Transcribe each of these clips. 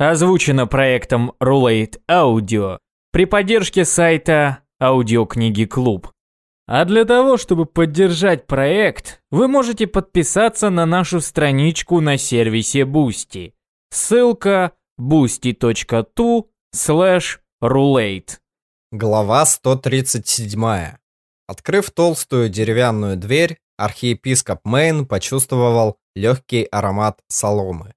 Озвучено проектом Roulette Audio при поддержке сайта Аудиокниги Клуб. А для того, чтобы поддержать проект, вы можете подписаться на нашу страничку на сервисе Boosty. Ссылка boosty.tu slash roulette. Глава 137. Открыв толстую деревянную дверь, архиепископ Мейн почувствовал легкий аромат соломы.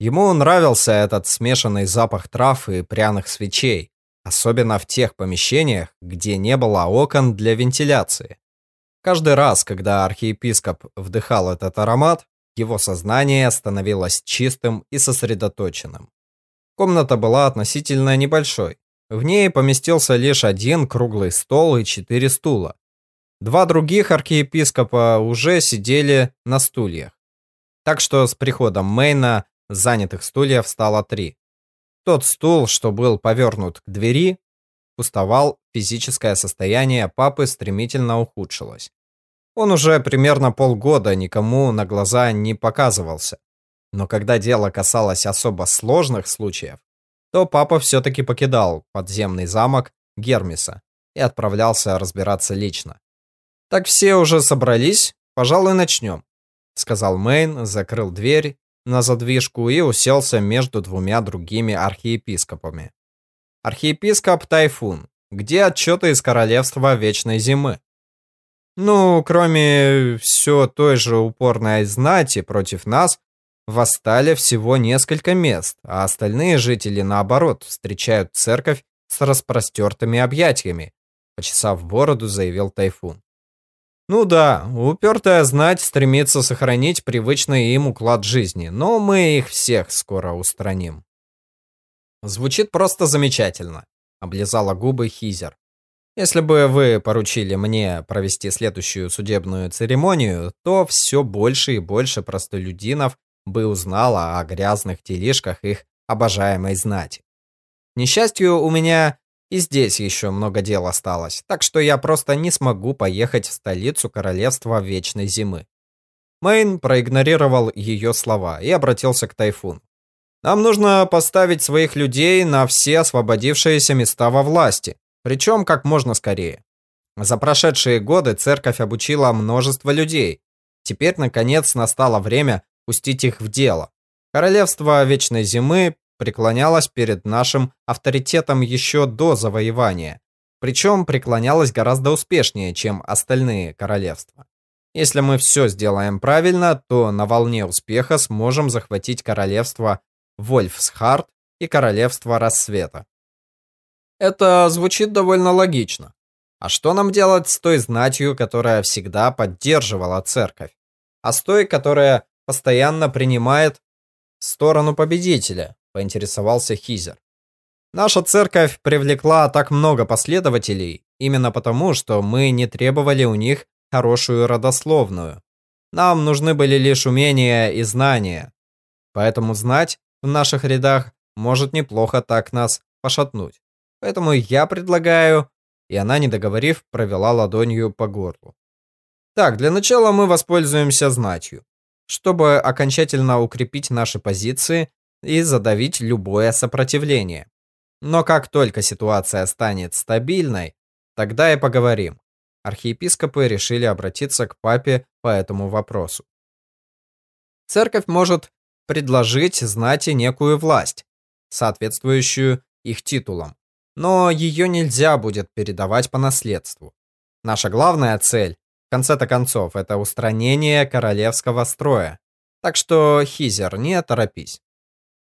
Ему нравился этот смешанный запах трав и пряных свечей, особенно в тех помещениях, где не было окон для вентиляции. Каждый раз, когда архиепископ вдыхал этот аромат, его сознание становилось чистым и сосредоточенным. Комната была относительно небольшой. В ней поместился лишь один круглый стол и четыре стула. Два других архиепископа уже сидели на стульях. Так что с приходом Мейна занятых стульев стало три. Тот стул, что был повернут к двери, пустовал, физическое состояние папы стремительно ухудшилось. Он уже примерно полгода никому на глаза не показывался. Но когда дело касалось особо сложных случаев, то папа все-таки покидал подземный замок Гермеса и отправлялся разбираться лично. «Так все уже собрались? Пожалуй, начнем», — сказал Мэйн, закрыл дверь на задвижку и уселся между двумя другими архиепископами. Архиепископ Тайфун, где отчеты из Королевства Вечной Зимы? Ну, кроме все той же упорной знати против нас, восстали всего несколько мест, а остальные жители, наоборот, встречают церковь с распростертыми объятиями, почесав бороду, заявил Тайфун. Ну да, упертая знать стремится сохранить привычный им уклад жизни, но мы их всех скоро устраним. Звучит просто замечательно, облизала губы Хизер. Если бы вы поручили мне провести следующую судебную церемонию, то все больше и больше простолюдинов бы узнало о грязных делишках их обожаемой знати. Несчастью, у меня и здесь еще много дел осталось, так что я просто не смогу поехать в столицу королевства Вечной Зимы. Мэйн проигнорировал ее слова и обратился к Тайфун. Нам нужно поставить своих людей на все освободившиеся места во власти, причем как можно скорее. За прошедшие годы церковь обучила множество людей. Теперь, наконец, настало время пустить их в дело. Королевство Вечной Зимы преклонялась перед нашим авторитетом еще до завоевания, причем преклонялась гораздо успешнее, чем остальные королевства. Если мы все сделаем правильно, то на волне успеха сможем захватить королевство Вольфсхард и королевство Рассвета. Это звучит довольно логично. А что нам делать с той знатью, которая всегда поддерживала церковь? А с той, которая постоянно принимает сторону победителя? Поинтересовался Хизер. Наша церковь привлекла так много последователей именно потому, что мы не требовали у них хорошую родословную. Нам нужны были лишь умения и знания. Поэтому знать в наших рядах может неплохо так нас пошатнуть. Поэтому я предлагаю... И она, не договорив, провела ладонью по горлу. Так, для начала мы воспользуемся знатью. Чтобы окончательно укрепить наши позиции, и задавить любое сопротивление. Но как только ситуация станет стабильной, тогда и поговорим. Архиепископы решили обратиться к папе по этому вопросу. Церковь может предложить знати некую власть, соответствующую их титулам, но ее нельзя будет передавать по наследству. Наша главная цель, в конце-то концов, это устранение королевского строя. Так что, Хизер, не торопись.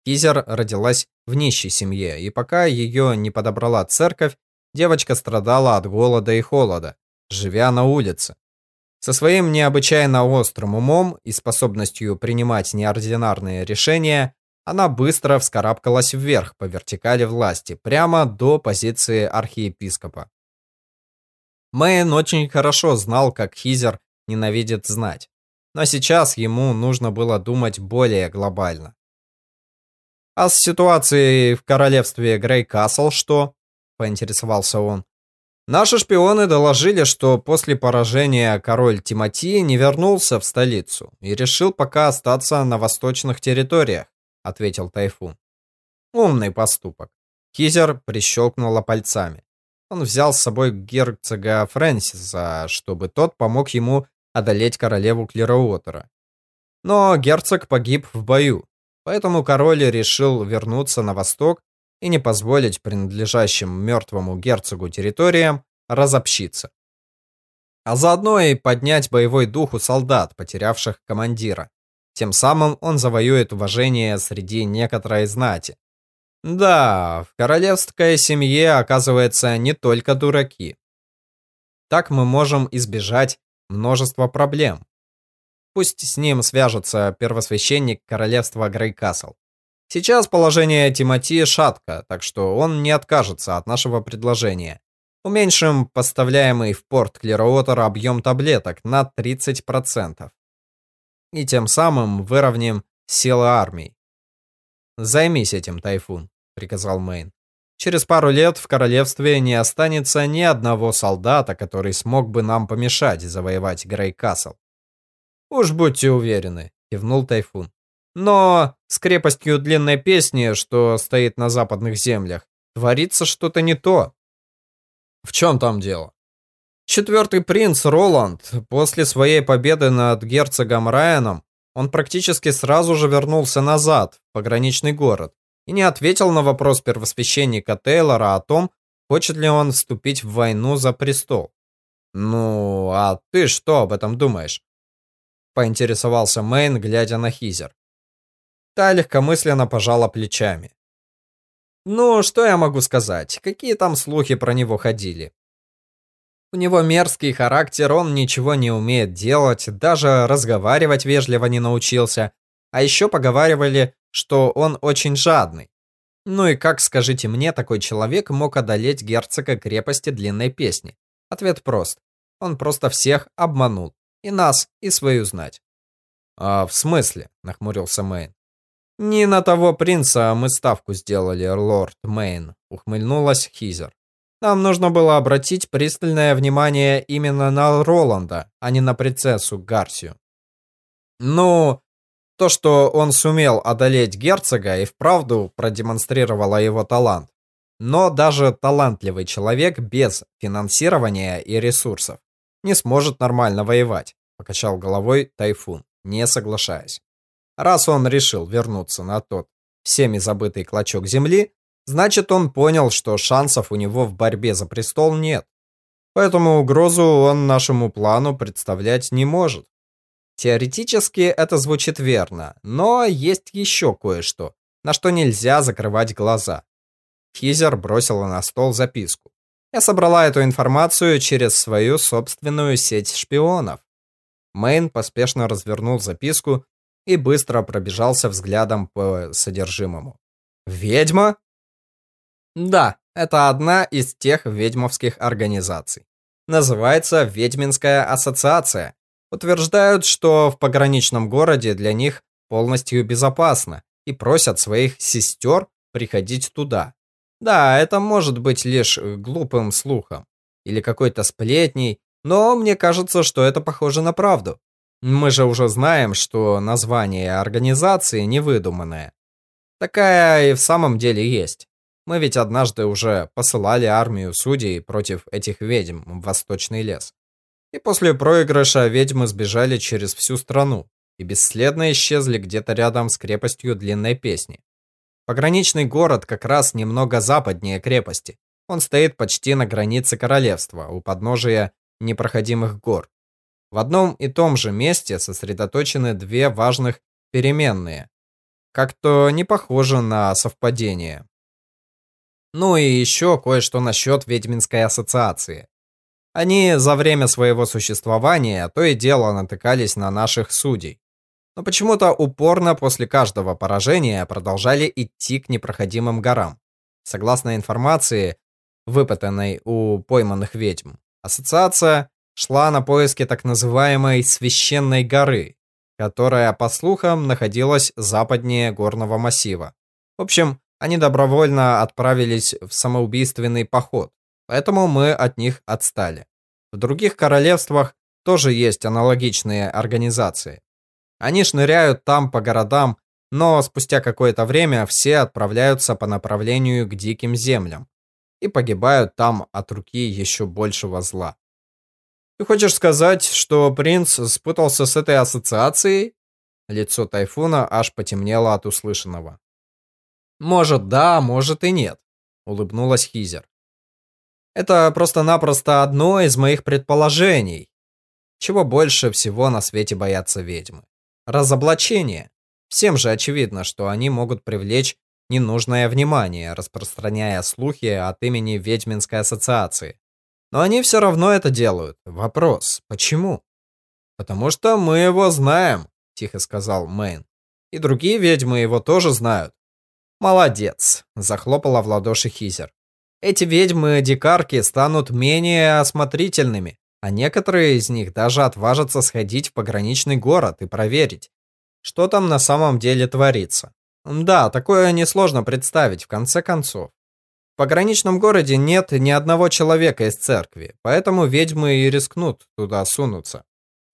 Кизер родилась в нищей семье, и пока ее не подобрала церковь, девочка страдала от голода и холода, живя на улице. Со своим необычайно острым умом и способностью принимать неординарные решения, она быстро вскарабкалась вверх по вертикали власти, прямо до позиции архиепископа. Мэйн очень хорошо знал, как Хизер ненавидит знать. Но сейчас ему нужно было думать более глобально. «А с ситуацией в королевстве Грейкасл что?» – поинтересовался он. «Наши шпионы доложили, что после поражения король Тимати не вернулся в столицу и решил пока остаться на восточных территориях», – ответил Тайфун. Умный поступок. Хизер прищелкнула пальцами. Он взял с собой герцога Фрэнсиса, чтобы тот помог ему одолеть королеву Клероотера. Но герцог погиб в бою, поэтому король решил вернуться на восток и не позволить принадлежащим мертвому герцогу территориям разобщиться. А заодно и поднять боевой дух у солдат, потерявших командира. Тем самым он завоюет уважение среди некоторой знати. Да, в королевской семье, оказывается, не только дураки. Так мы можем избежать множества проблем. Пусть с ним свяжется первосвященник королевства Грейкасл. Сейчас положение Тимати шатко, так что он не откажется от нашего предложения. Уменьшим поставляемый в порт Клероотер объем таблеток на 30%. И тем самым выровняем силы армий. «Займись этим, Тайфун», — приказал Мэйн. «Через пару лет в королевстве не останется ни одного солдата, который смог бы нам помешать завоевать Грейкасл». «Уж будьте уверены», — кивнул Тайфун. «Но с крепостью длинной песни, что стоит на западных землях, творится что-то не то». «В чем там дело?» Четвертый принц Роланд, после своей победы над герцогом Райаном, он практически сразу же вернулся назад, в пограничный город, и не ответил на вопрос первосвященника Тейлора о том, хочет ли он вступить в войну за престол. «Ну, а ты что об этом думаешь?» Поинтересовался Мэйн, глядя на Хизер. Та легкомысленно пожала плечами. Ну, что я могу сказать? Какие там слухи про него ходили? У него мерзкий характер, он ничего не умеет делать, даже разговаривать вежливо не научился. А еще поговаривали, что он очень жадный. Ну и как, скажите мне, такой человек мог одолеть герцога крепости длинной песни? Ответ прост. Он просто всех обманул. И нас, и свою знать. «А в смысле?» — нахмурился Мэйн. «Не на того принца мы ставку сделали, лорд Мэйн», — ухмыльнулась Хизер. «Нам нужно было обратить пристальное внимание именно на Роланда, а не на принцессу Гарсию». «Ну, то, что он сумел одолеть герцога и вправду продемонстрировало его талант. Но даже талантливый человек без финансирования и ресурсов не сможет нормально воевать, покачал головой Тайфун, не соглашаясь. Раз он решил вернуться на тот всеми забытый клочок земли, значит он понял, что шансов у него в борьбе за престол нет. Поэтому угрозу он нашему плану представлять не может. Теоретически это звучит верно, но есть еще кое-что, на что нельзя закрывать глаза. Хизер бросила на стол записку. Я собрала эту информацию через свою собственную сеть шпионов. Мэйн поспешно развернул записку и быстро пробежался взглядом по содержимому. «Ведьма?» «Да, это одна из тех ведьмовских организаций. Называется Ведьминская ассоциация. Утверждают, что в пограничном городе для них полностью безопасно и просят своих сестер приходить туда. Да, это может быть лишь э, глупым слухом или какой-то сплетней, но мне кажется, что это похоже на правду. Мы же уже знаем, что название организации не выдуманное. Такая и в самом деле есть. Мы ведь однажды уже посылали армию судей против этих ведьм в Восточный лес. И после проигрыша ведьмы сбежали через всю страну и бесследно исчезли где-то рядом с крепостью Длинной Песни. Пограничный город как раз немного западнее крепости. Он стоит почти на границе королевства, у подножия непроходимых гор. В одном и том же месте сосредоточены две важных переменные. Как-то не похоже на совпадение. Ну и еще кое-что насчет Ведьминской ассоциации. Они за время своего существования то и дело натыкались на наших судей но почему-то упорно после каждого поражения продолжали идти к непроходимым горам. Согласно информации, выпытанной у пойманных ведьм, ассоциация шла на поиски так называемой «священной горы», которая, по слухам, находилась западнее горного массива. В общем, они добровольно отправились в самоубийственный поход, поэтому мы от них отстали. В других королевствах тоже есть аналогичные организации. Они шныряют там по городам Но спустя какое-то время все отправляются по направлению к диким землям и погибают там от руки еще большего зла. Ты хочешь сказать, что принц спутался с этой ассоциацией? Лицо Тайфуна аж потемнело от услышанного. Может, да, может и нет, улыбнулась Хизер. Это просто-напросто одно из моих предположений. Чего больше всего на свете боятся ведьмы? Разоблачение. Всем же очевидно, что они могут привлечь ненужное внимание, распространяя слухи от имени Ведьминской ассоциации. Но они все равно это делают. Вопрос, почему? Потому что мы его знаем, тихо сказал Мэйн. И другие ведьмы его тоже знают. Молодец, захлопала в ладоши Хизер. Эти ведьмы-дикарки станут менее осмотрительными, а некоторые из них даже отважатся сходить в пограничный город и проверить, что там на самом деле творится. Да, такое несложно представить, в конце концов. В пограничном городе нет ни одного человека из церкви, поэтому ведьмы и рискнут туда сунуться.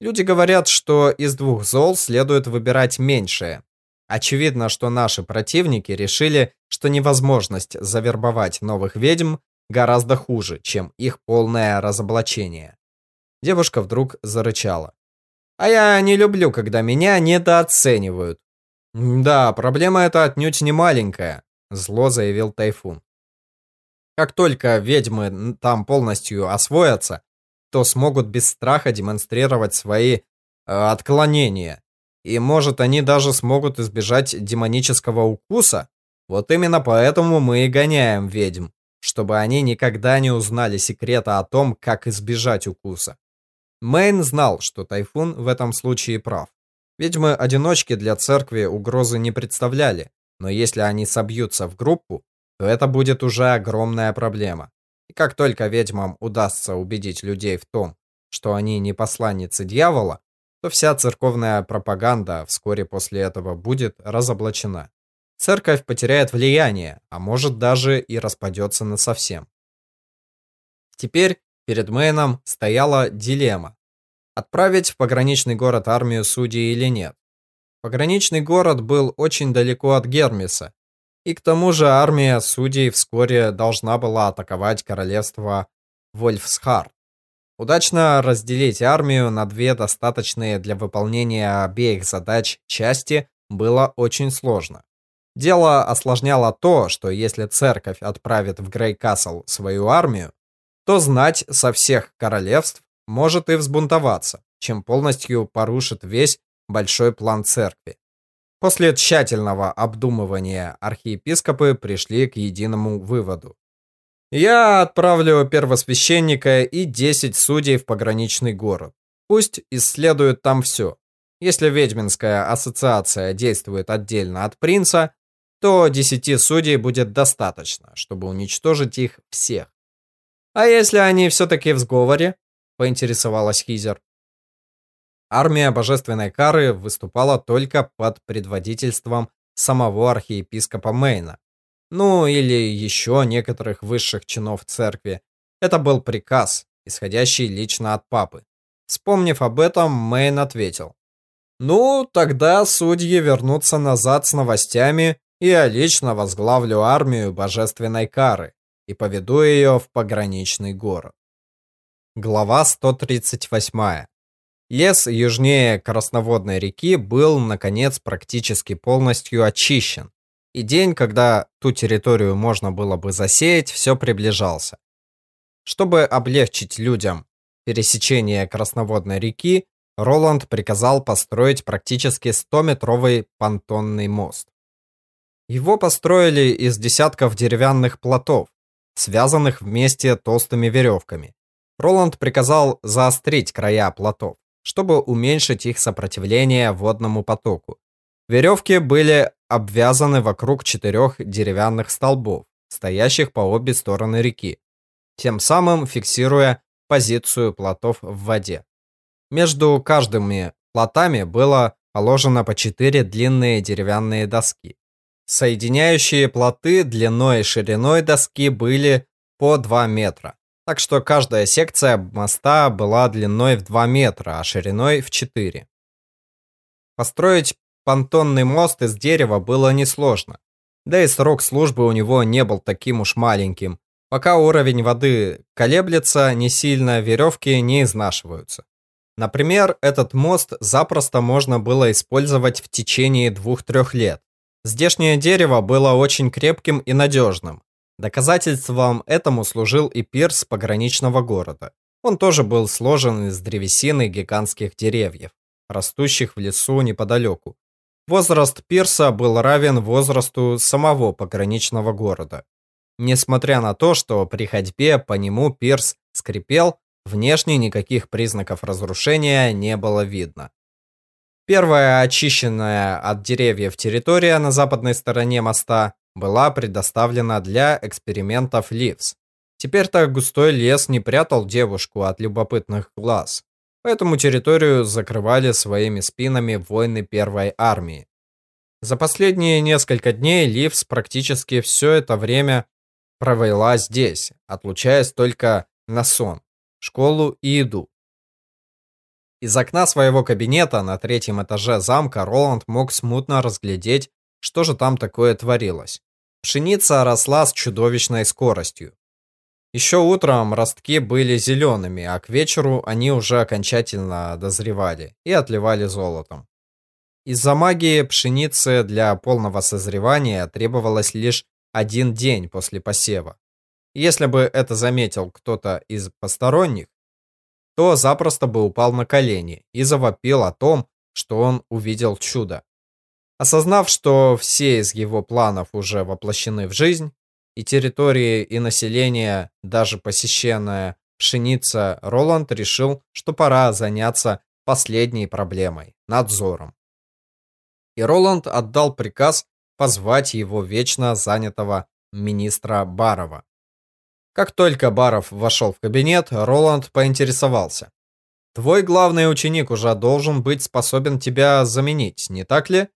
Люди говорят, что из двух зол следует выбирать меньшее, Очевидно, что наши противники решили, что невозможность завербовать новых ведьм гораздо хуже, чем их полное разоблачение. Девушка вдруг зарычала. А я не люблю, когда меня недооценивают. Да, проблема эта отнюдь не маленькая, зло заявил Тайфун. Как только ведьмы там полностью освоятся, то смогут без страха демонстрировать свои э, отклонения и может они даже смогут избежать демонического укуса? Вот именно поэтому мы и гоняем ведьм, чтобы они никогда не узнали секрета о том, как избежать укуса. Мэйн знал, что Тайфун в этом случае прав. Ведьмы-одиночки для церкви угрозы не представляли, но если они собьются в группу, то это будет уже огромная проблема. И как только ведьмам удастся убедить людей в том, что они не посланницы дьявола, то вся церковная пропаганда вскоре после этого будет разоблачена. Церковь потеряет влияние, а может даже и распадется на совсем. Теперь перед Мэйном стояла дилемма. Отправить в пограничный город армию судей или нет. Пограничный город был очень далеко от Гермеса, и к тому же армия судей вскоре должна была атаковать королевство Вольфсхард. Удачно разделить армию на две достаточные для выполнения обеих задач части было очень сложно. Дело осложняло то, что если церковь отправит в Грейкасл свою армию, то знать со всех королевств может и взбунтоваться, чем полностью порушит весь большой план церкви. После тщательного обдумывания архиепископы пришли к единому выводу. Я отправлю первосвященника и 10 судей в пограничный город. Пусть исследуют там все. Если ведьминская ассоциация действует отдельно от принца, то 10 судей будет достаточно, чтобы уничтожить их всех. А если они все-таки в сговоре? Поинтересовалась Хизер. Армия божественной кары выступала только под предводительством самого архиепископа Мейна ну или еще некоторых высших чинов церкви. Это был приказ, исходящий лично от папы. Вспомнив об этом, Мэйн ответил. «Ну, тогда судьи вернутся назад с новостями, и я лично возглавлю армию божественной кары и поведу ее в пограничный город». Глава 138. Лес южнее Красноводной реки был, наконец, практически полностью очищен, и день, когда ту территорию можно было бы засеять, все приближался. Чтобы облегчить людям пересечение Красноводной реки, Роланд приказал построить практически 100-метровый понтонный мост. Его построили из десятков деревянных плотов, связанных вместе толстыми веревками. Роланд приказал заострить края плотов, чтобы уменьшить их сопротивление водному потоку. Веревки были обвязаны вокруг четырех деревянных столбов, стоящих по обе стороны реки, тем самым фиксируя позицию плотов в воде. Между каждыми плотами было положено по четыре длинные деревянные доски. Соединяющие плоты длиной и шириной доски были по 2 метра, так что каждая секция моста была длиной в 2 метра, а шириной в 4. Построить понтонный мост из дерева было несложно. Да и срок службы у него не был таким уж маленьким. Пока уровень воды колеблется не сильно, веревки не изнашиваются. Например, этот мост запросто можно было использовать в течение двух-трех лет. Здешнее дерево было очень крепким и надежным. Доказательством этому служил и пирс пограничного города. Он тоже был сложен из древесины гигантских деревьев, растущих в лесу неподалеку. Возраст пирса был равен возрасту самого пограничного города. Несмотря на то, что при ходьбе по нему пирс скрипел, внешне никаких признаков разрушения не было видно. Первая очищенная от деревьев территория на западной стороне моста была предоставлена для экспериментов Ливс. Теперь-то густой лес не прятал девушку от любопытных глаз, поэтому территорию закрывали своими спинами воины первой армии. За последние несколько дней Ливс практически все это время провела здесь, отлучаясь только на сон, школу и еду. Из окна своего кабинета на третьем этаже замка Роланд мог смутно разглядеть, что же там такое творилось. Пшеница росла с чудовищной скоростью. Еще утром ростки были зелеными, а к вечеру они уже окончательно дозревали и отливали золотом. Из-за магии пшеницы для полного созревания требовалось лишь один день после посева. Если бы это заметил кто-то из посторонних, то запросто бы упал на колени и завопил о том, что он увидел чудо. Осознав, что все из его планов уже воплощены в жизнь, и территории, и население, даже посещенная пшеница, Роланд решил, что пора заняться последней проблемой – надзором. И Роланд отдал приказ позвать его вечно занятого министра Барова. Как только Баров вошел в кабинет, Роланд поинтересовался. «Твой главный ученик уже должен быть способен тебя заменить, не так ли?»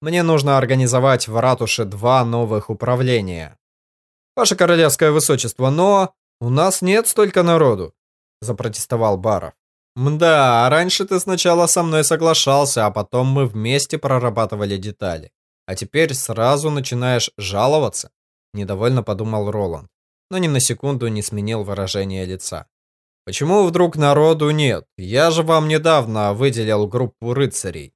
Мне нужно организовать в ратуше два новых управления. Ваше королевское высочество, но у нас нет столько народу, запротестовал Баров. Мда, раньше ты сначала со мной соглашался, а потом мы вместе прорабатывали детали. А теперь сразу начинаешь жаловаться, недовольно подумал Роланд, но ни на секунду не сменил выражение лица. Почему вдруг народу нет? Я же вам недавно выделил группу рыцарей.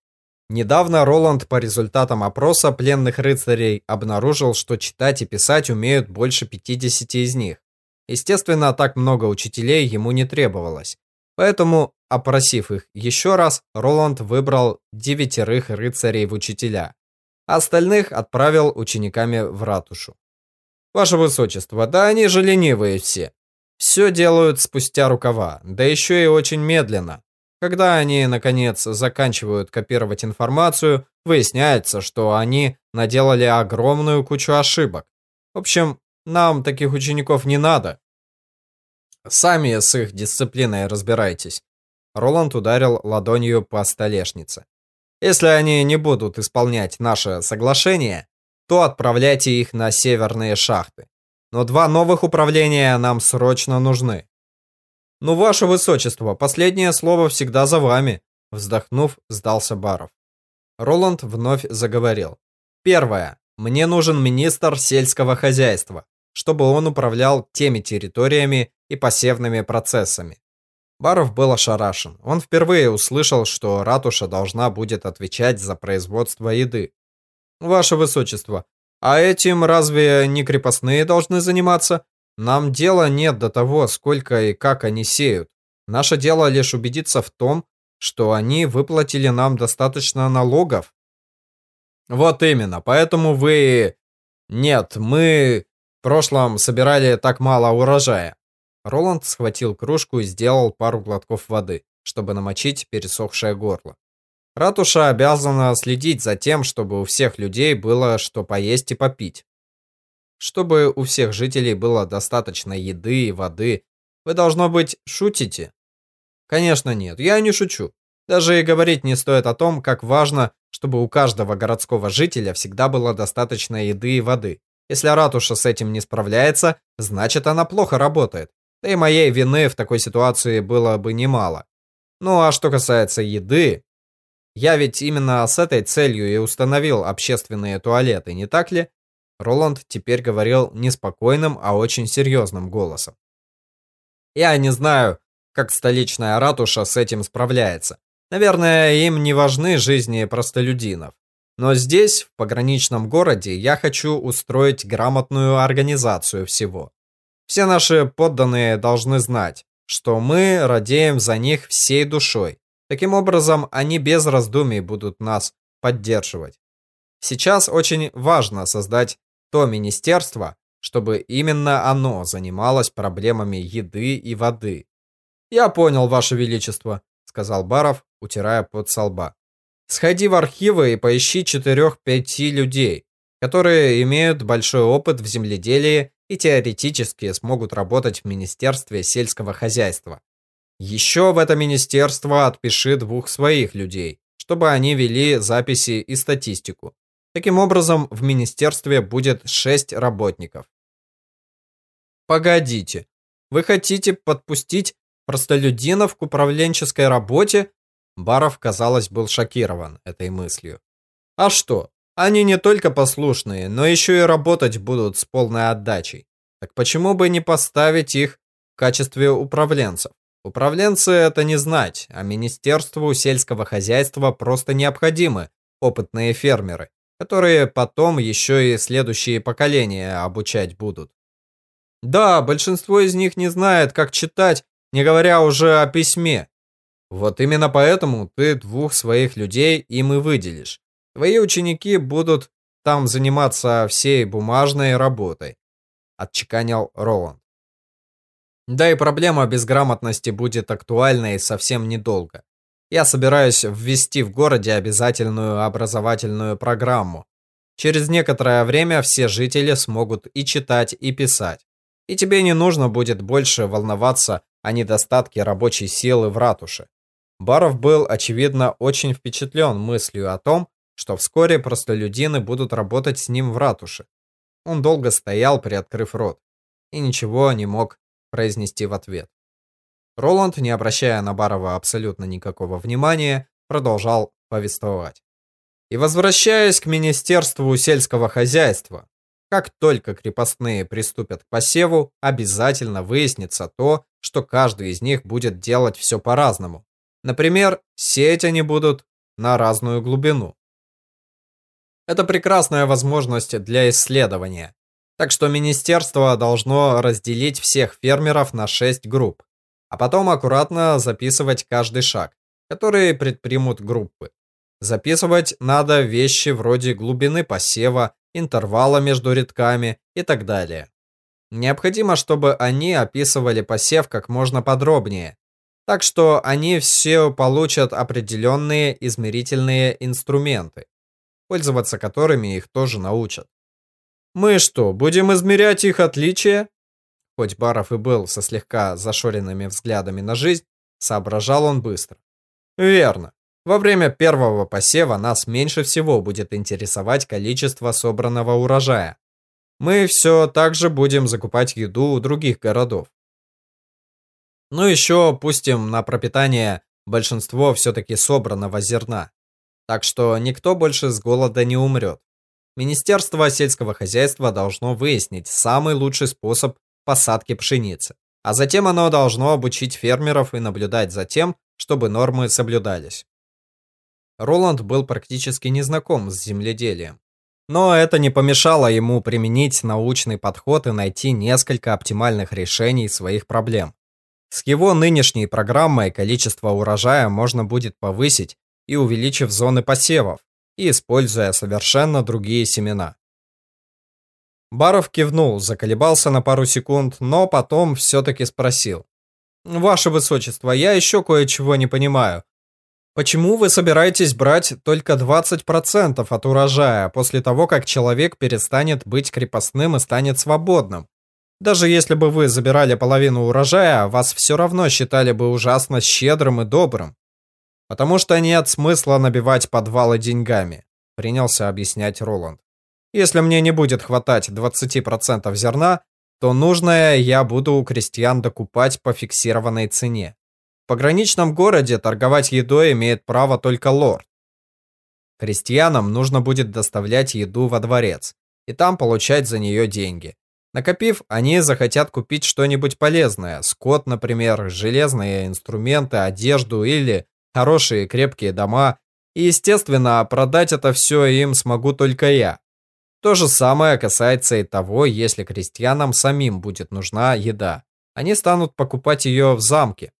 Недавно Роланд по результатам опроса пленных рыцарей обнаружил, что читать и писать умеют больше 50 из них. Естественно, так много учителей ему не требовалось. Поэтому, опросив их еще раз, Роланд выбрал девятерых рыцарей в учителя. Остальных отправил учениками в ратушу. Ваше Высочество, да они же ленивые все. Все делают спустя рукава, да еще и очень медленно. Когда они, наконец, заканчивают копировать информацию, выясняется, что они наделали огромную кучу ошибок. В общем, нам таких учеников не надо. Сами с их дисциплиной разбирайтесь. Роланд ударил ладонью по столешнице. Если они не будут исполнять наше соглашение, то отправляйте их на северные шахты. Но два новых управления нам срочно нужны. «Ну, ваше высочество, последнее слово всегда за вами», вздохнув, сдался Баров. Роланд вновь заговорил. «Первое. Мне нужен министр сельского хозяйства, чтобы он управлял теми территориями и посевными процессами». Баров был ошарашен. Он впервые услышал, что ратуша должна будет отвечать за производство еды. «Ваше высочество, а этим разве не крепостные должны заниматься?» Нам дела нет до того, сколько и как они сеют. Наше дело лишь убедиться в том, что они выплатили нам достаточно налогов. Вот именно, поэтому вы... Нет, мы в прошлом собирали так мало урожая. Роланд схватил кружку и сделал пару глотков воды, чтобы намочить пересохшее горло. Ратуша обязана следить за тем, чтобы у всех людей было что поесть и попить чтобы у всех жителей было достаточно еды и воды. Вы, должно быть, шутите? Конечно нет, я не шучу. Даже и говорить не стоит о том, как важно, чтобы у каждого городского жителя всегда было достаточно еды и воды. Если ратуша с этим не справляется, значит она плохо работает. Да и моей вины в такой ситуации было бы немало. Ну а что касается еды, Я ведь именно с этой целью и установил общественные туалеты, не так ли? Роланд теперь говорил не спокойным, а очень серьезным голосом. Я не знаю, как столичная ратуша с этим справляется. Наверное, им не важны жизни простолюдинов. Но здесь, в пограничном городе, я хочу устроить грамотную организацию всего. Все наши подданные должны знать, что мы радеем за них всей душой. Таким образом, они без раздумий будут нас поддерживать. Сейчас очень важно создать то министерство, чтобы именно оно занималось проблемами еды и воды. «Я понял, Ваше Величество», — сказал Баров, утирая под со лба. «Сходи в архивы и поищи четырех-пяти людей, которые имеют большой опыт в земледелии и теоретически смогут работать в Министерстве сельского хозяйства. Еще в это министерство отпиши двух своих людей, чтобы они вели записи и статистику. Таким образом, в министерстве будет шесть работников. Погодите, вы хотите подпустить простолюдинов к управленческой работе? Баров, казалось, был шокирован этой мыслью. А что? Они не только послушные, но еще и работать будут с полной отдачей. Так почему бы не поставить их в качестве управленцев? Управленцы это не знать, а Министерству сельского хозяйства просто необходимы опытные фермеры, которые потом еще и следующие поколения обучать будут. Да, большинство из них не знает, как читать, не говоря уже о письме. Вот именно поэтому ты двух своих людей им и выделишь. Твои ученики будут там заниматься всей бумажной работой, отчеканил Роланд. Да и проблема безграмотности будет актуальной совсем недолго. Я собираюсь ввести в городе обязательную образовательную программу. Через некоторое время все жители смогут и читать, и писать. И тебе не нужно будет больше волноваться о недостатке рабочей силы в ратуше. Баров был, очевидно, очень впечатлен мыслью о том, что вскоре простолюдины будут работать с ним в ратуше. Он долго стоял, приоткрыв рот, и ничего не мог произнести в ответ. Роланд, не обращая на Барова абсолютно никакого внимания, продолжал повествовать. И возвращаясь к Министерству сельского хозяйства, как только крепостные приступят к посеву, обязательно выяснится то, что каждый из них будет делать все по-разному. Например, сеять они будут на разную глубину. Это прекрасная возможность для исследования. Так что министерство должно разделить всех фермеров на 6 групп, а потом аккуратно записывать каждый шаг, который предпримут группы. Записывать надо вещи вроде глубины посева, интервала между рядками и так далее. Необходимо, чтобы они описывали посев как можно подробнее, так что они все получат определенные измерительные инструменты, пользоваться которыми их тоже научат. Мы что, будем измерять их отличия? Хоть Баров и был со слегка зашоренными взглядами на жизнь, соображал он быстро. Верно. Во время первого посева нас меньше всего будет интересовать количество собранного урожая. Мы все так же будем закупать еду у других городов. Ну еще пустим на пропитание большинство все-таки собранного зерна. Так что никто больше с голода не умрет. Министерство сельского хозяйства должно выяснить самый лучший способ посадки пшеницы, а затем оно должно обучить фермеров и наблюдать за тем, чтобы нормы соблюдались. Роланд был практически не знаком с земледелием, но это не помешало ему применить научный подход и найти несколько оптимальных решений своих проблем. С его нынешней программой количество урожая можно будет повысить и увеличив зоны посевов, используя совершенно другие семена. Баров кивнул, заколебался на пару секунд, но потом все-таки спросил. «Ваше Высочество, я еще кое-чего не понимаю. Почему вы собираетесь брать только 20% от урожая после того, как человек перестанет быть крепостным и станет свободным? Даже если бы вы забирали половину урожая, вас все равно считали бы ужасно щедрым и добрым. Потому что нет смысла набивать подвалы деньгами, принялся объяснять Роланд. Если мне не будет хватать 20% зерна, то нужное я буду у крестьян докупать по фиксированной цене. В пограничном городе торговать едой имеет право только лорд, Крестьянам нужно будет доставлять еду во дворец и там получать за нее деньги. Накопив, они захотят купить что-нибудь полезное, скот, например, железные инструменты, одежду или хорошие крепкие дома, и, естественно, продать это все им смогу только я. То же самое касается и того, если крестьянам самим будет нужна еда. Они станут покупать ее в замке.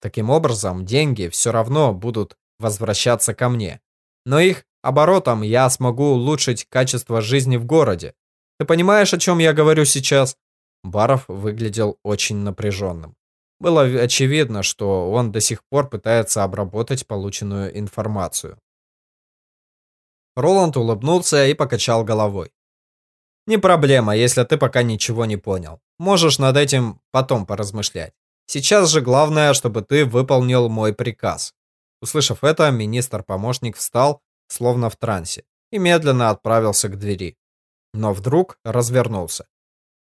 Таким образом, деньги все равно будут возвращаться ко мне. Но их оборотом я смогу улучшить качество жизни в городе. Ты понимаешь, о чем я говорю сейчас? Баров выглядел очень напряженным. Было очевидно, что он до сих пор пытается обработать полученную информацию. Роланд улыбнулся и покачал головой. «Не проблема, если ты пока ничего не понял. Можешь над этим потом поразмышлять. Сейчас же главное, чтобы ты выполнил мой приказ». Услышав это, министр-помощник встал, словно в трансе, и медленно отправился к двери. Но вдруг развернулся.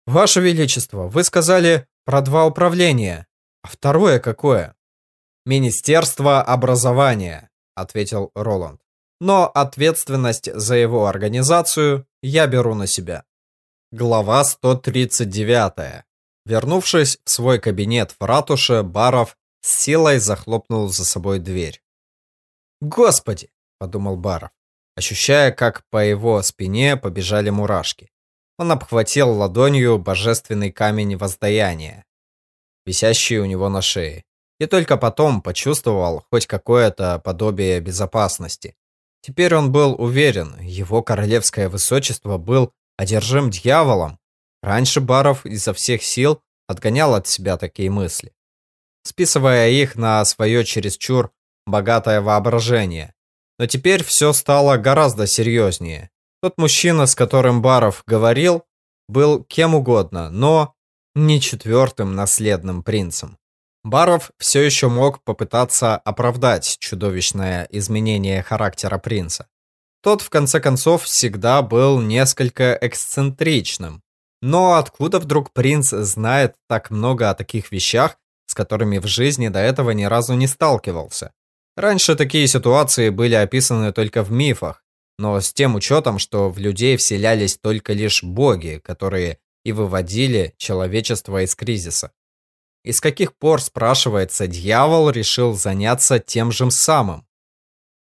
«Ваше Величество, вы сказали про два управления. А второе какое?» «Министерство образования», — ответил Роланд. «Но ответственность за его организацию я беру на себя». Глава 139. Вернувшись в свой кабинет в ратуше, Баров с силой захлопнул за собой дверь. «Господи!» — подумал Баров, ощущая, как по его спине побежали мурашки. Он обхватил ладонью божественный камень воздаяния, висящий у него на шее, и только потом почувствовал хоть какое-то подобие безопасности. Теперь он был уверен, его королевское высочество был одержим дьяволом. Раньше Баров изо всех сил отгонял от себя такие мысли, списывая их на свое чересчур богатое воображение. Но теперь все стало гораздо серьезнее. Тот мужчина, с которым Баров говорил, был кем угодно, но не четвертым наследным принцем. Баров все еще мог попытаться оправдать чудовищное изменение характера принца. Тот, в конце концов, всегда был несколько эксцентричным. Но откуда вдруг принц знает так много о таких вещах, с которыми в жизни до этого ни разу не сталкивался? Раньше такие ситуации были описаны только в мифах, но с тем учетом, что в людей вселялись только лишь боги, которые и выводили человечество из кризиса. И с каких пор, спрашивается, дьявол решил заняться тем же самым?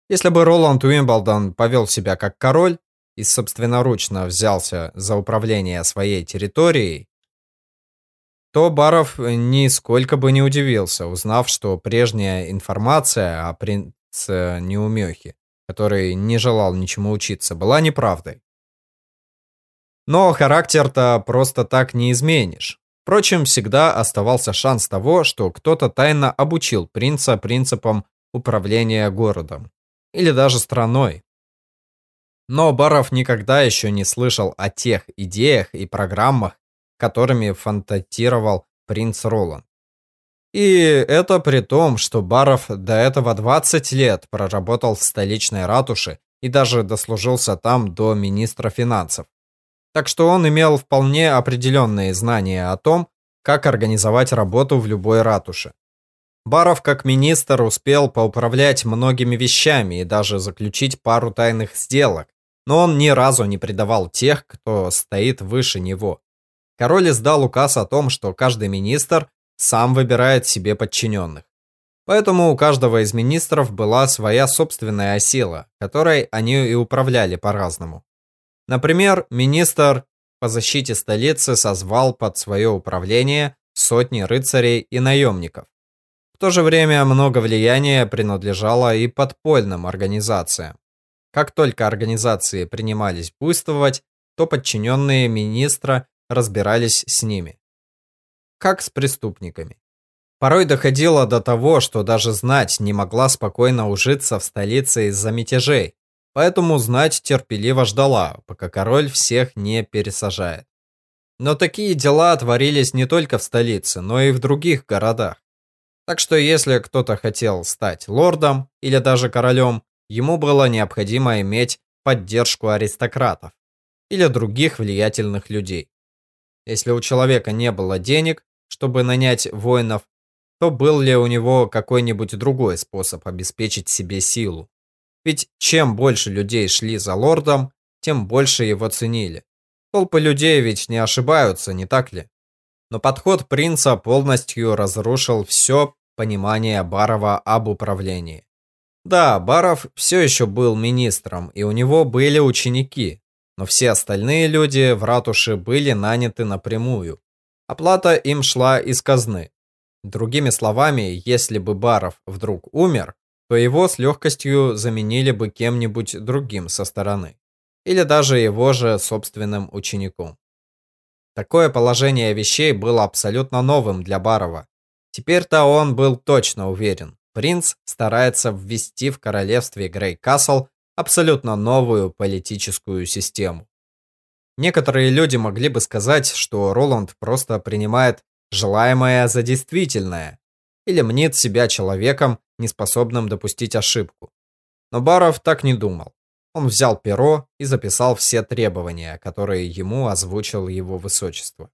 Если бы Роланд Уимблдон повел себя как король и собственноручно взялся за управление своей территорией, то Баров нисколько бы не удивился, узнав, что прежняя информация о принце Неумехе, который не желал ничему учиться, была неправдой. Но характер-то просто так не изменишь. Впрочем, всегда оставался шанс того, что кто-то тайно обучил принца принципам управления городом. Или даже страной. Но Баров никогда еще не слышал о тех идеях и программах, которыми фантазировал принц Роланд. И это при том, что Баров до этого 20 лет проработал в столичной ратуше и даже дослужился там до министра финансов. Так что он имел вполне определенные знания о том, как организовать работу в любой ратуше. Баров как министр успел поуправлять многими вещами и даже заключить пару тайных сделок, но он ни разу не предавал тех, кто стоит выше него. Король издал указ о том, что каждый министр сам выбирает себе подчиненных. Поэтому у каждого из министров была своя собственная сила, которой они и управляли по-разному. Например, министр по защите столицы созвал под свое управление сотни рыцарей и наемников. В то же время много влияния принадлежало и подпольным организациям. Как только организации принимались буйствовать, то подчиненные министра разбирались с ними. Как с преступниками. Порой доходило до того, что даже знать не могла спокойно ужиться в столице из-за мятежей, поэтому знать терпеливо ждала, пока король всех не пересажает. Но такие дела творились не только в столице, но и в других городах. Так что если кто-то хотел стать лордом или даже королем, ему было необходимо иметь поддержку аристократов или других влиятельных людей. Если у человека не было денег, чтобы нанять воинов, то был ли у него какой-нибудь другой способ обеспечить себе силу? Ведь чем больше людей шли за лордом, тем больше его ценили. Толпы людей ведь не ошибаются, не так ли? Но подход принца полностью разрушил все понимание Барова об управлении. Да, Баров все еще был министром, и у него были ученики, но все остальные люди в ратуше были наняты напрямую. Оплата им шла из казны. Другими словами, если бы Баров вдруг умер, то его с легкостью заменили бы кем-нибудь другим со стороны. Или даже его же собственным учеником. Такое положение вещей было абсолютно новым для Барова. Теперь-то он был точно уверен. Принц старается ввести в королевстве Грей Касл абсолютно новую политическую систему. Некоторые люди могли бы сказать, что Роланд просто принимает желаемое за действительное или мнит себя человеком, неспособным допустить ошибку. Но Баров так не думал. Он взял перо и записал все требования, которые ему озвучил его высочество.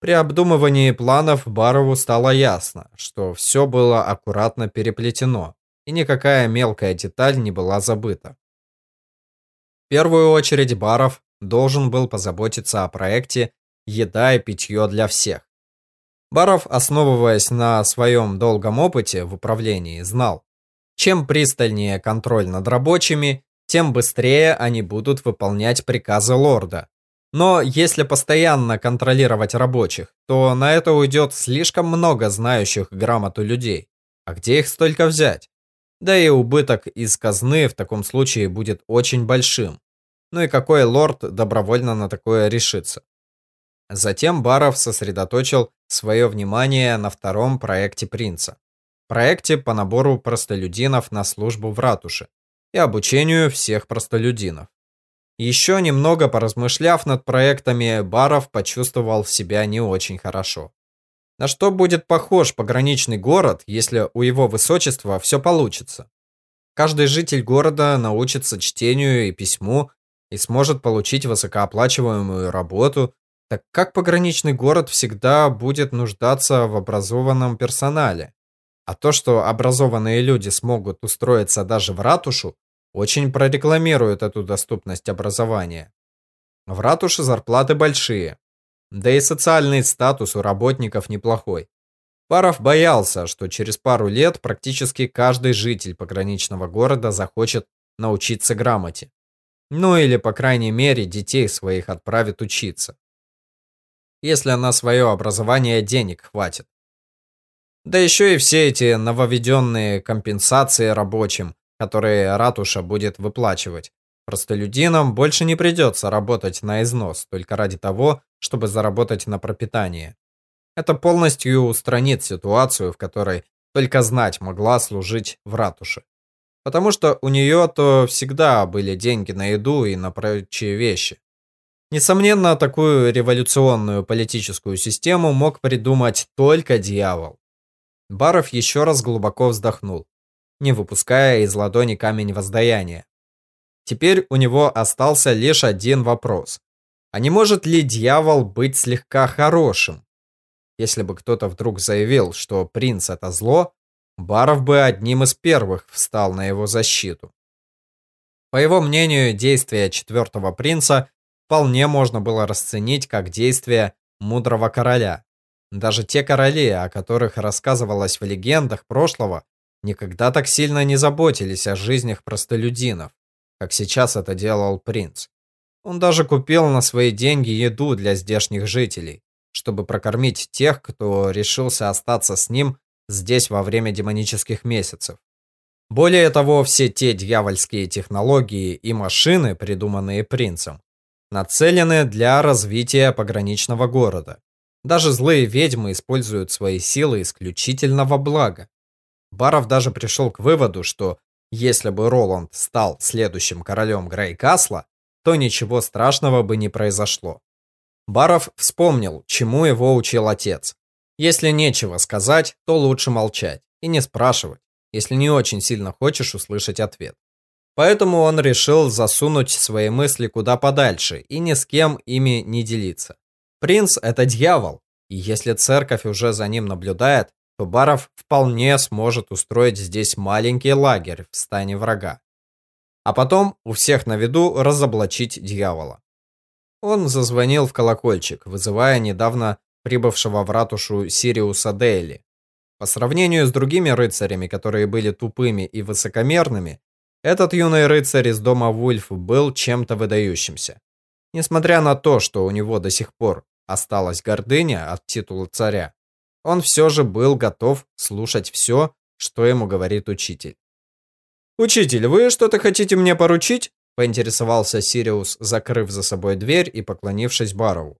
При обдумывании планов Барову стало ясно, что все было аккуратно переплетено, и никакая мелкая деталь не была забыта. В первую очередь Баров должен был позаботиться о проекте «Еда и питье для всех». Баров, основываясь на своем долгом опыте в управлении, знал, чем пристальнее контроль над рабочими, тем быстрее они будут выполнять приказы лорда, но если постоянно контролировать рабочих, то на это уйдет слишком много знающих грамоту людей. А где их столько взять? Да и убыток из казны в таком случае будет очень большим. Ну и какой лорд добровольно на такое решится? Затем Баров сосредоточил свое внимание на втором проекте принца. Проекте по набору простолюдинов на службу в ратуше и обучению всех простолюдинов. Еще немного поразмышляв над проектами, Баров почувствовал себя не очень хорошо. На что будет похож пограничный город, если у его высочества все получится? Каждый житель города научится чтению и письму и сможет получить высокооплачиваемую работу, так как пограничный город всегда будет нуждаться в образованном персонале. А то, что образованные люди смогут устроиться даже в ратушу, очень прорекламируют эту доступность образования. В ратуше зарплаты большие, да и социальный статус у работников неплохой. Паров боялся, что через пару лет практически каждый житель пограничного города захочет научиться грамоте. Ну или, по крайней мере, детей своих отправит учиться. Если на свое образование денег хватит. Да еще и все эти нововведенные компенсации рабочим которые ратуша будет выплачивать. Простолюдинам больше не придется работать на износ только ради того, чтобы заработать на пропитание. Это полностью устранит ситуацию, в которой только знать могла служить в ратуше. Потому что у нее-то всегда были деньги на еду и на прочие вещи. Несомненно, такую революционную политическую систему мог придумать только дьявол. Баров еще раз глубоко вздохнул не выпуская из ладони камень воздаяния. Теперь у него остался лишь один вопрос. А не может ли дьявол быть слегка хорошим? Если бы кто-то вдруг заявил, что принц это зло, Баров бы одним из первых встал на его защиту. По его мнению, действия четвертого принца вполне можно было расценить как действия мудрого короля. Даже те короли, о которых рассказывалось в легендах прошлого, никогда так сильно не заботились о жизнях простолюдинов, как сейчас это делал принц. Он даже купил на свои деньги еду для здешних жителей, чтобы прокормить тех, кто решился остаться с ним здесь во время демонических месяцев. Более того, все те дьявольские технологии и машины, придуманные принцем, нацелены для развития пограничного города. Даже злые ведьмы используют свои силы исключительно во благо. Баров даже пришел к выводу, что если бы Роланд стал следующим королем Грейкасла, то ничего страшного бы не произошло. Баров вспомнил, чему его учил отец. Если нечего сказать, то лучше молчать и не спрашивать, если не очень сильно хочешь услышать ответ. Поэтому он решил засунуть свои мысли куда подальше и ни с кем ими не делиться. Принц – это дьявол, и если церковь уже за ним наблюдает, то Баров вполне сможет устроить здесь маленький лагерь в стане врага. а потом у всех на виду разоблачить дьявола. Он зазвонил в колокольчик, вызывая недавно прибывшего в ратушу Сириуса Дейли. По сравнению с другими рыцарями, которые были тупыми и высокомерными, этот юный рыцарь из дома Вульф был чем-то выдающимся. Несмотря на то, что у него до сих пор осталась гордыня от титула царя, он все же был готов слушать все, что ему говорит учитель. «Учитель, вы что-то хотите мне поручить?» поинтересовался Сириус, закрыв за собой дверь и поклонившись Барову.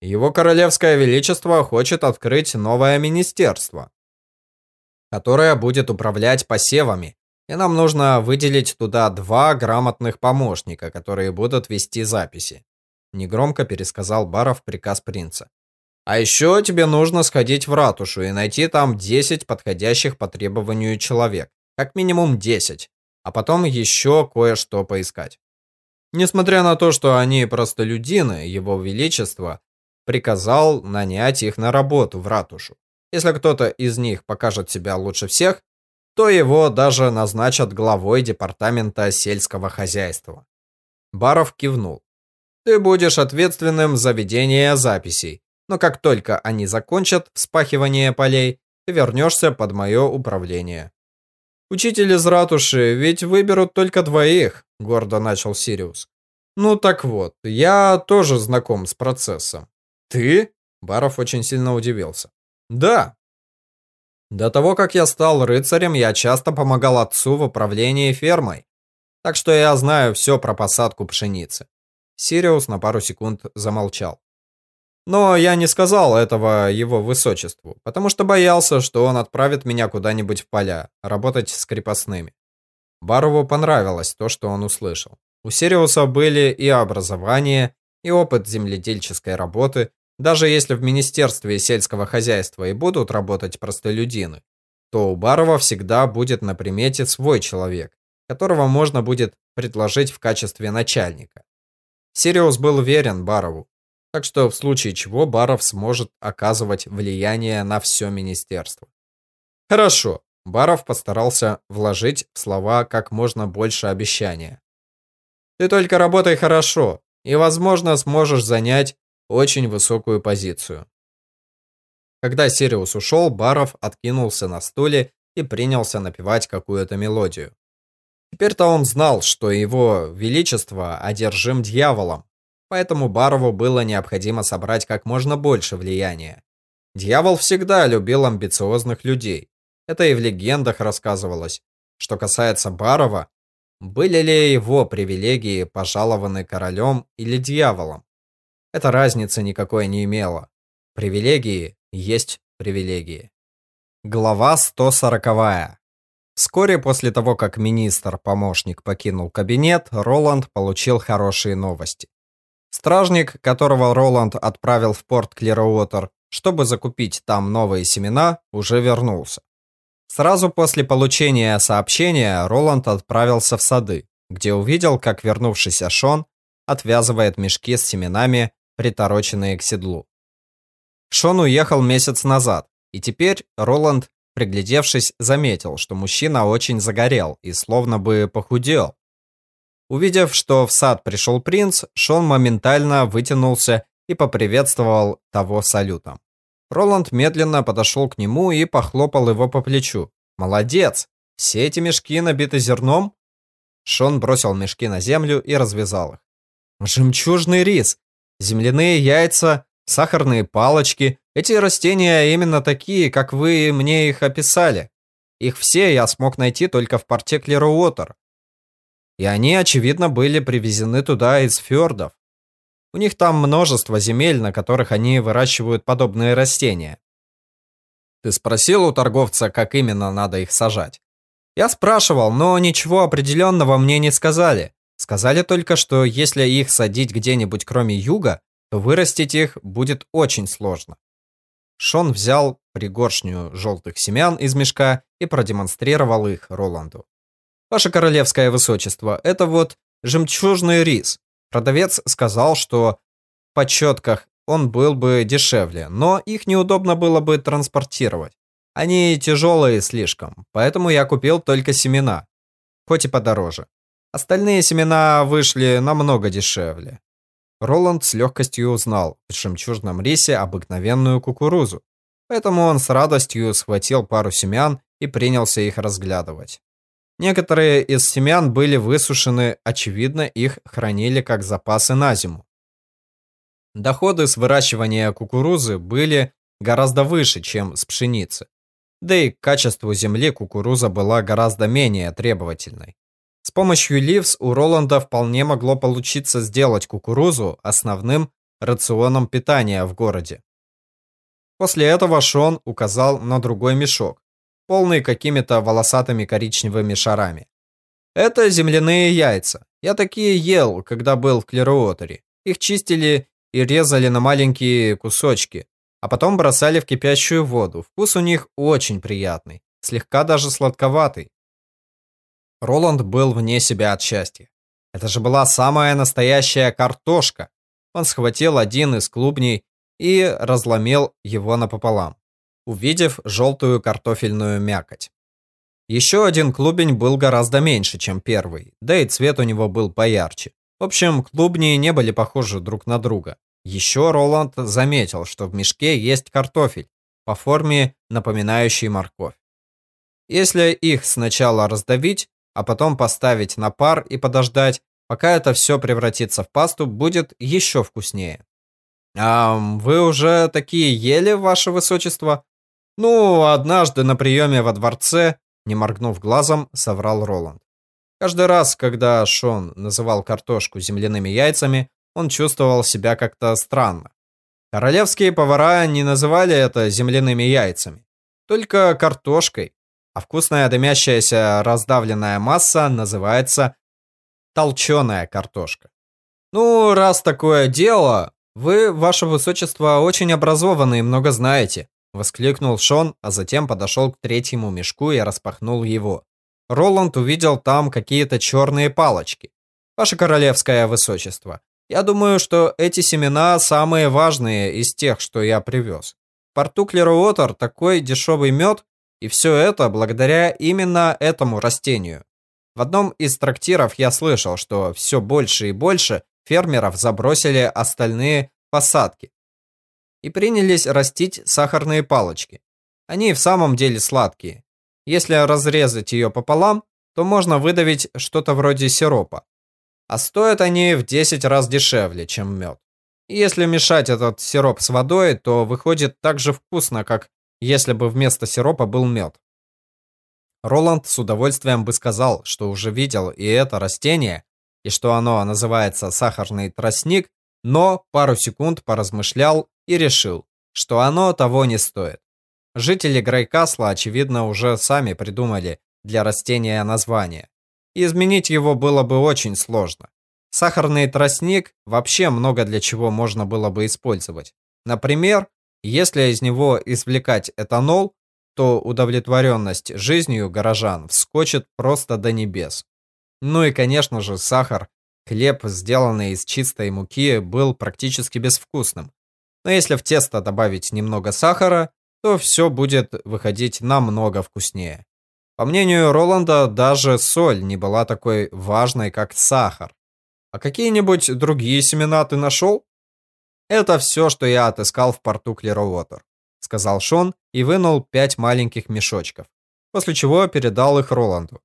«Его королевское величество хочет открыть новое министерство, которое будет управлять посевами, и нам нужно выделить туда два грамотных помощника, которые будут вести записи», негромко пересказал Баров приказ принца. А еще тебе нужно сходить в ратушу и найти там 10 подходящих по требованию человек. Как минимум 10. А потом еще кое-что поискать. Несмотря на то, что они простолюдины, его величество приказал нанять их на работу в ратушу. Если кто-то из них покажет себя лучше всех, то его даже назначат главой департамента сельского хозяйства. Баров кивнул. Ты будешь ответственным за ведение записей, но как только они закончат вспахивание полей, ты вернешься под мое управление. Учитель из ратуши ведь выберут только двоих, гордо начал Сириус. Ну так вот, я тоже знаком с процессом. Ты? Баров очень сильно удивился. Да. До того, как я стал рыцарем, я часто помогал отцу в управлении фермой. Так что я знаю все про посадку пшеницы. Сириус на пару секунд замолчал. Но я не сказал этого его высочеству, потому что боялся, что он отправит меня куда-нибудь в поля, работать с крепостными. Барову понравилось то, что он услышал. У Сириуса были и образование, и опыт земледельческой работы, даже если в Министерстве сельского хозяйства и будут работать простолюдины, то у Барова всегда будет на примете свой человек, которого можно будет предложить в качестве начальника. Сириус был верен Барову, так что в случае чего Баров сможет оказывать влияние на все министерство. Хорошо, Баров постарался вложить в слова как можно больше обещания. Ты только работай хорошо, и, возможно, сможешь занять очень высокую позицию. Когда Сириус ушел, Баров откинулся на стуле и принялся напевать какую-то мелодию. Теперь-то он знал, что его величество одержим дьяволом, поэтому Барову было необходимо собрать как можно больше влияния. Дьявол всегда любил амбициозных людей. Это и в легендах рассказывалось. Что касается Барова, были ли его привилегии пожалованы королем или дьяволом? Эта разницы никакой не имела. Привилегии есть привилегии. Глава 140. Вскоре после того, как министр-помощник покинул кабинет, Роланд получил хорошие новости. Стражник, которого Роланд отправил в порт Клироуотер, чтобы закупить там новые семена, уже вернулся. Сразу после получения сообщения Роланд отправился в сады, где увидел, как вернувшийся Шон отвязывает мешки с семенами, притороченные к седлу. Шон уехал месяц назад, и теперь Роланд, приглядевшись, заметил, что мужчина очень загорел и словно бы похудел. Увидев, что в сад пришел принц, Шон моментально вытянулся и поприветствовал того салютом. Роланд медленно подошел к нему и похлопал его по плечу. «Молодец! Все эти мешки набиты зерном?» Шон бросил мешки на землю и развязал их. «Жемчужный рис, земляные яйца, сахарные палочки. Эти растения именно такие, как вы мне их описали. Их все я смог найти только в порте Клероуотер. И они, очевидно, были привезены туда из фьордов. У них там множество земель, на которых они выращивают подобные растения. Ты спросил у торговца, как именно надо их сажать? Я спрашивал, но ничего определенного мне не сказали. Сказали только, что если их садить где-нибудь кроме юга, то вырастить их будет очень сложно. Шон взял пригоршню желтых семян из мешка и продемонстрировал их Роланду. Ваше королевское высочество, это вот жемчужный рис. Продавец сказал, что в подсчетках он был бы дешевле, но их неудобно было бы транспортировать. Они тяжелые слишком, поэтому я купил только семена, хоть и подороже. Остальные семена вышли намного дешевле. Роланд с легкостью узнал в жемчужном рисе обыкновенную кукурузу, поэтому он с радостью схватил пару семян и принялся их разглядывать. Некоторые из семян были высушены, очевидно, их хранили как запасы на зиму. Доходы с выращивания кукурузы были гораздо выше, чем с пшеницы. Да и к качеству земли кукуруза была гораздо менее требовательной. С помощью ливс у Роланда вполне могло получиться сделать кукурузу основным рационом питания в городе. После этого Шон указал на другой мешок, полный какими-то волосатыми коричневыми шарами. Это земляные яйца. Я такие ел, когда был в Клеруотере. Их чистили и резали на маленькие кусочки, а потом бросали в кипящую воду. Вкус у них очень приятный, слегка даже сладковатый. Роланд был вне себя от счастья. Это же была самая настоящая картошка. Он схватил один из клубней и разломил его напополам, увидев желтую картофельную мякоть. Еще один клубень был гораздо меньше, чем первый, да и цвет у него был поярче. В общем, клубни не были похожи друг на друга. Еще Роланд заметил, что в мешке есть картофель, по форме напоминающий морковь. Если их сначала раздавить, а потом поставить на пар и подождать, пока это все превратится в пасту, будет еще вкуснее. «А вы уже такие ели, ваше высочество?» «Ну, однажды на приеме во дворце», не моргнув глазом, соврал Роланд. Каждый раз, когда Шон называл картошку земляными яйцами, он чувствовал себя как-то странно. Королевские повара не называли это земляными яйцами, только картошкой, а вкусная дымящаяся раздавленная масса называется толченая картошка. Ну, раз такое дело, вы, ваше высочество, очень образованный и много знаете, воскликнул Шон, а затем подошел к третьему мешку и распахнул его. Роланд увидел там какие-то черные палочки. Ваше королевское высочество, я думаю, что эти семена самые важные из тех, что я привез. В порту Клеруотер такой дешевый мед, и все это благодаря именно этому растению. В одном из трактиров я слышал, что все больше и больше фермеров забросили остальные посадки и принялись растить сахарные палочки. Они в самом деле сладкие. Если разрезать ее пополам, то можно выдавить что-то вроде сиропа. А стоят они в 10 раз дешевле, чем мед. И если мешать этот сироп с водой, то выходит так же вкусно, как если бы вместо сиропа был мед. Роланд с удовольствием бы сказал, что уже видел и это растение, и что оно называется сахарный тростник, но пару секунд поразмышлял и решил, что оно того не стоит. Жители Грейкасла, очевидно, уже сами придумали для растения название. Изменить его было бы очень сложно. Сахарный тростник вообще много для чего можно было бы использовать. Например, если из него извлекать этанол, то удовлетворенность жизнью горожан вскочит просто до небес. Ну и, конечно же, сахар, хлеб, сделанный из чистой муки, был практически безвкусным. Но если в тесто добавить немного сахара, то все будет выходить намного вкуснее. По мнению Роланда, даже соль не была такой важной, как сахар. А какие-нибудь другие семена ты нашел? Это все, что я отыскал в порту Клеровотер, сказал Шон и вынул пять маленьких мешочков, после чего передал их Роланду.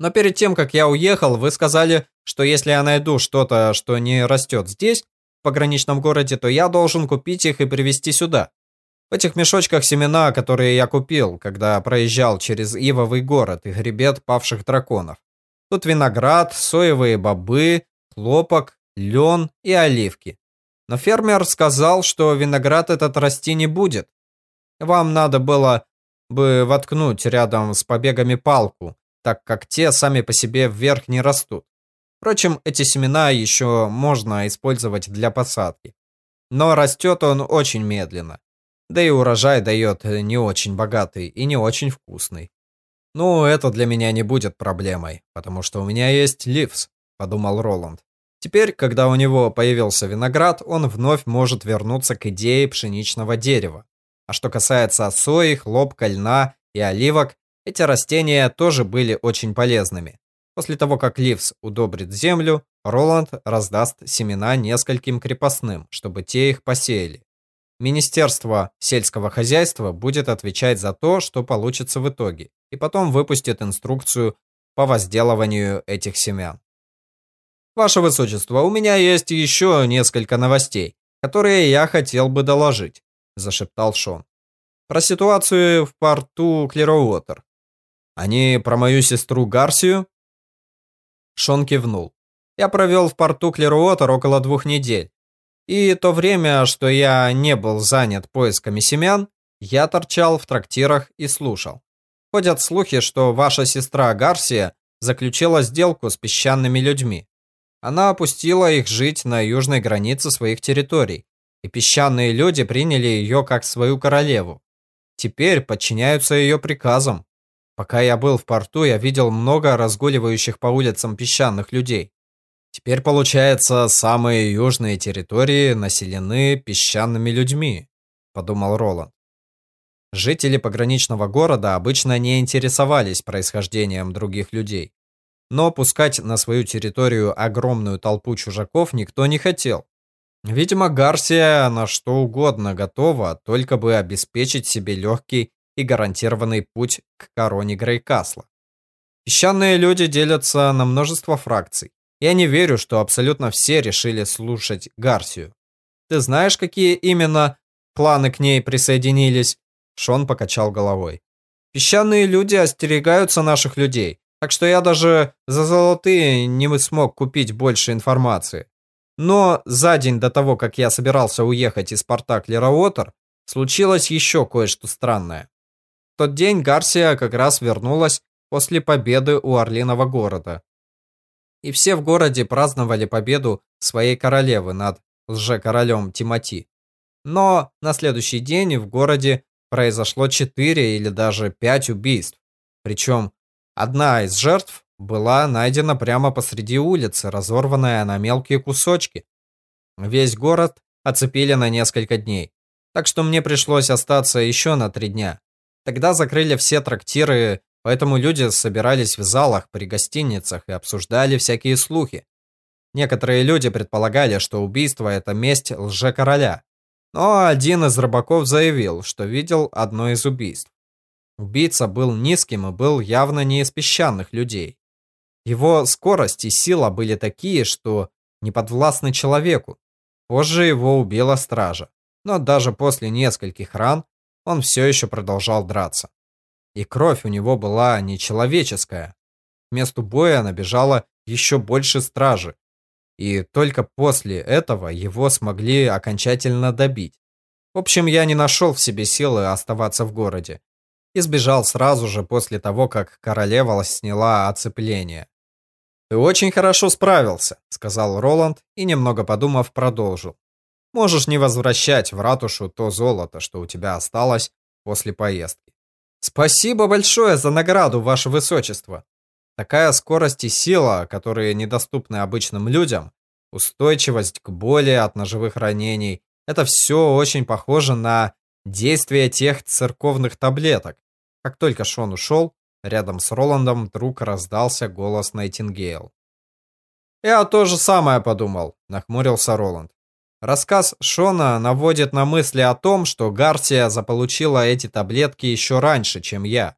Но перед тем, как я уехал, вы сказали, что если я найду что-то, что не растет здесь, в пограничном городе, то я должен купить их и привезти сюда. В этих мешочках семена, которые я купил, когда проезжал через Ивовый город и гребет павших драконов. Тут виноград, соевые бобы, хлопок, лен и оливки. Но фермер сказал, что виноград этот расти не будет. Вам надо было бы воткнуть рядом с побегами палку, так как те сами по себе вверх не растут. Впрочем, эти семена еще можно использовать для посадки. Но растет он очень медленно. Да и урожай дает не очень богатый и не очень вкусный. Ну, это для меня не будет проблемой, потому что у меня есть ливс, подумал Роланд. Теперь, когда у него появился виноград, он вновь может вернуться к идее пшеничного дерева. А что касается сои, хлопка, льна и оливок, эти растения тоже были очень полезными. После того, как Ливс удобрит землю, Роланд раздаст семена нескольким крепостным, чтобы те их посеяли. Министерство сельского хозяйства будет отвечать за то, что получится в итоге, и потом выпустит инструкцию по возделыванию этих семян. Ваше Высочество, у меня есть еще несколько новостей, которые я хотел бы доложить, зашептал Шон. Про ситуацию в порту Клероуотер. Они про мою сестру Гарсию? Шон кивнул. Я провел в порту Клеруотер около двух недель. И то время, что я не был занят поисками семян, я торчал в трактирах и слушал. Ходят слухи, что ваша сестра Гарсия заключила сделку с песчаными людьми. Она опустила их жить на южной границе своих территорий, и песчаные люди приняли ее как свою королеву. Теперь подчиняются ее приказам. Пока я был в порту, я видел много разгуливающих по улицам песчаных людей. Теперь, получается, самые южные территории населены песчаными людьми, подумал Роланд. Жители пограничного города обычно не интересовались происхождением других людей. Но пускать на свою территорию огромную толпу чужаков никто не хотел. Видимо, Гарсия на что угодно готова, только бы обеспечить себе легкий и гарантированный путь к короне Грейкасла. Песчаные люди делятся на множество фракций. Я не верю, что абсолютно все решили слушать Гарсию. Ты знаешь, какие именно планы к ней присоединились? Шон покачал головой. Песчаные люди остерегаются наших людей, так что я даже за золотые не смог купить больше информации. Но за день до того, как я собирался уехать из порта Клероуотер, случилось еще кое-что странное тот день Гарсия как раз вернулась после победы у Орлиного города. И все в городе праздновали победу своей королевы над лже-королем Тимати. Но на следующий день в городе произошло четыре или даже пять убийств. Причем одна из жертв была найдена прямо посреди улицы, разорванная на мелкие кусочки. Весь город оцепили на несколько дней. Так что мне пришлось остаться еще на три дня. Тогда закрыли все трактиры, поэтому люди собирались в залах при гостиницах и обсуждали всякие слухи. Некоторые люди предполагали, что убийство – это месть лже-короля. Но один из рыбаков заявил, что видел одно из убийств. Убийца был низким и был явно не из песчаных людей. Его скорость и сила были такие, что не подвластны человеку. Позже его убила стража. Но даже после нескольких ран он все еще продолжал драться. И кровь у него была нечеловеческая. К месту боя набежало еще больше стражи. И только после этого его смогли окончательно добить. В общем, я не нашел в себе силы оставаться в городе. И сбежал сразу же после того, как королева сняла оцепление. «Ты очень хорошо справился», — сказал Роланд и, немного подумав, продолжил. Можешь не возвращать в ратушу то золото, что у тебя осталось после поездки. Спасибо большое за награду, ваше высочество. Такая скорость и сила, которые недоступны обычным людям, устойчивость к боли от ножевых ранений, это все очень похоже на действие тех церковных таблеток. Как только Шон ушел, рядом с Роландом вдруг раздался голос Найтингейл. «Я то же самое подумал», — нахмурился Роланд. Рассказ Шона наводит на мысли о том, что Гарсия заполучила эти таблетки еще раньше, чем я.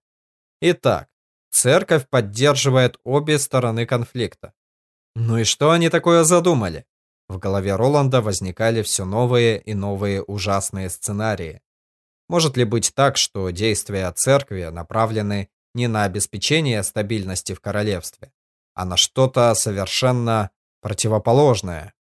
Итак, церковь поддерживает обе стороны конфликта. Ну и что они такое задумали? В голове Роланда возникали все новые и новые ужасные сценарии. Может ли быть так, что действия церкви направлены не на обеспечение стабильности в королевстве, а на что-то совершенно противоположное?